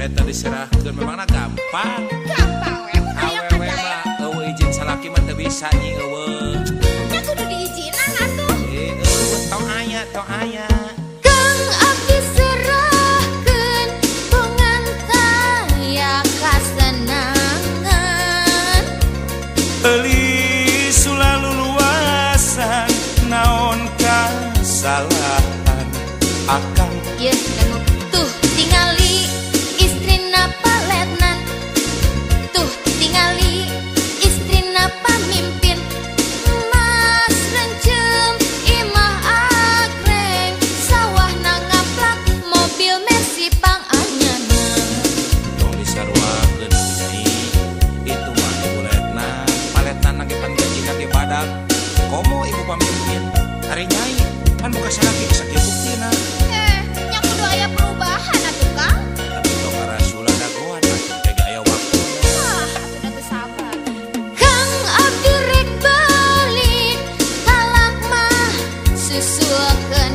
eta diserahkan memang gampang izin salaki mah teu bisa nyi eueuh. Nya kudu diijinan atuh. Heuh, tong aya, tong aya. Hari nyai. Kan buka salaki sakieu buktina Eh, nya kudu aya perubahan atuh Kang. Tapi tong arasula dagoan atuh tega aya waktu. Wah, atuh teu sabar Kang abdi rek balik talak mah susulkeun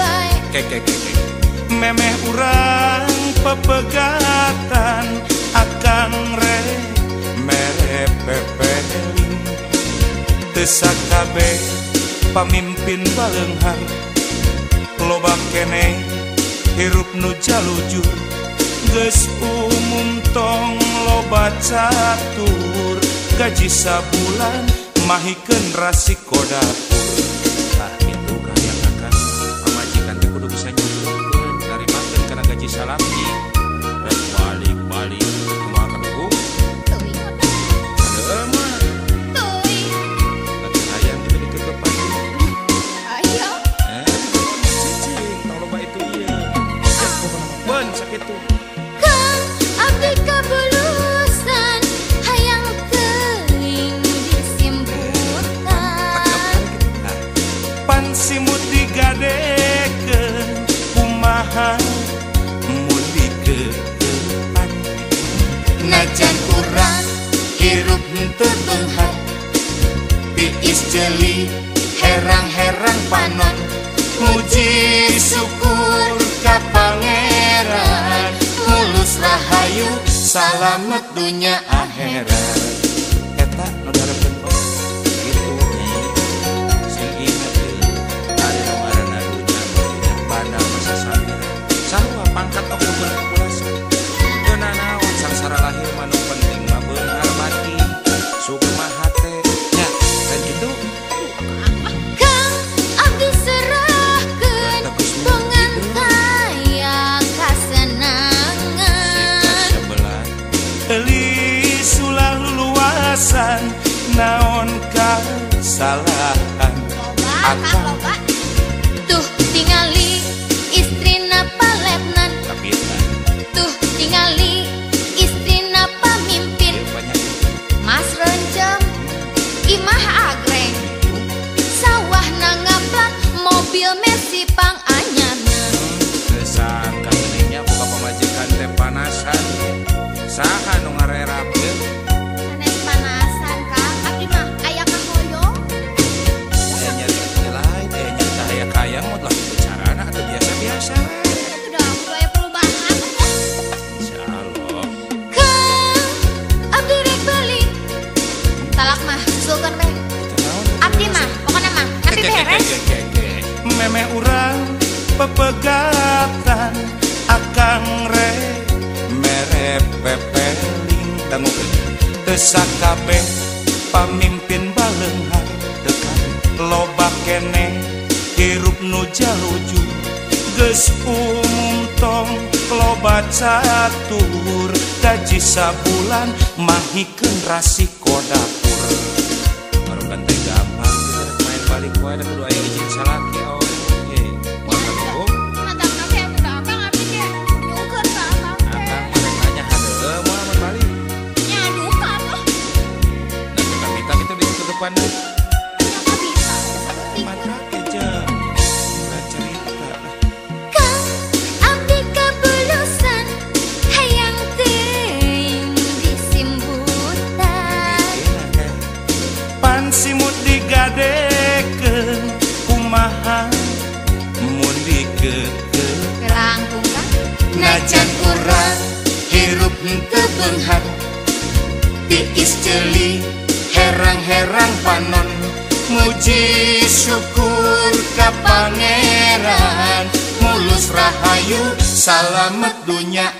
bae kek kek kek memeh urang pepegatan akan re mere pepeling tesak kabe pamimpin Balenghar lobang kene hirup nu jalujur. Geus umum tong loba catur. Gaji sabulan mahikeun mahiken rasikodaku jeli herang-herang panon muji syukur ka pangeran mulus rahayu salamet dunya akhirat. Eta nu diharapkeun oh gitu. Nyai sing inget ari ngaranna dunya pada masa samira sarua pangkat oge naon kasalahan talak mah susulkan teh. Abdi mah pokoknya mah. Nanti beres. meme urang pepegatan akang re. Mere pepeling tangukeun teu sakabeh pamimpin balengan dekat loba kene. Hirup nu jaluju geus umum tong loba catur. Gaji sabulan mahikeun rasik kodak. Baru kan teh gampang gitu main balik wae da kudu aya izin salaki oh ye moal kadugung Mantap nanti aku udah akang abdi ge. Nyungkeun ka akang teh. akang mah rek nanya hadeuleuh moal mun balik Nya duka tuh. nah kita kita gitu di depan deh dikekeun Langkung urang hirup beunghar tiis jeli herang-herang panon muji syukur ka pangeran mulus rahayu salamet akhirat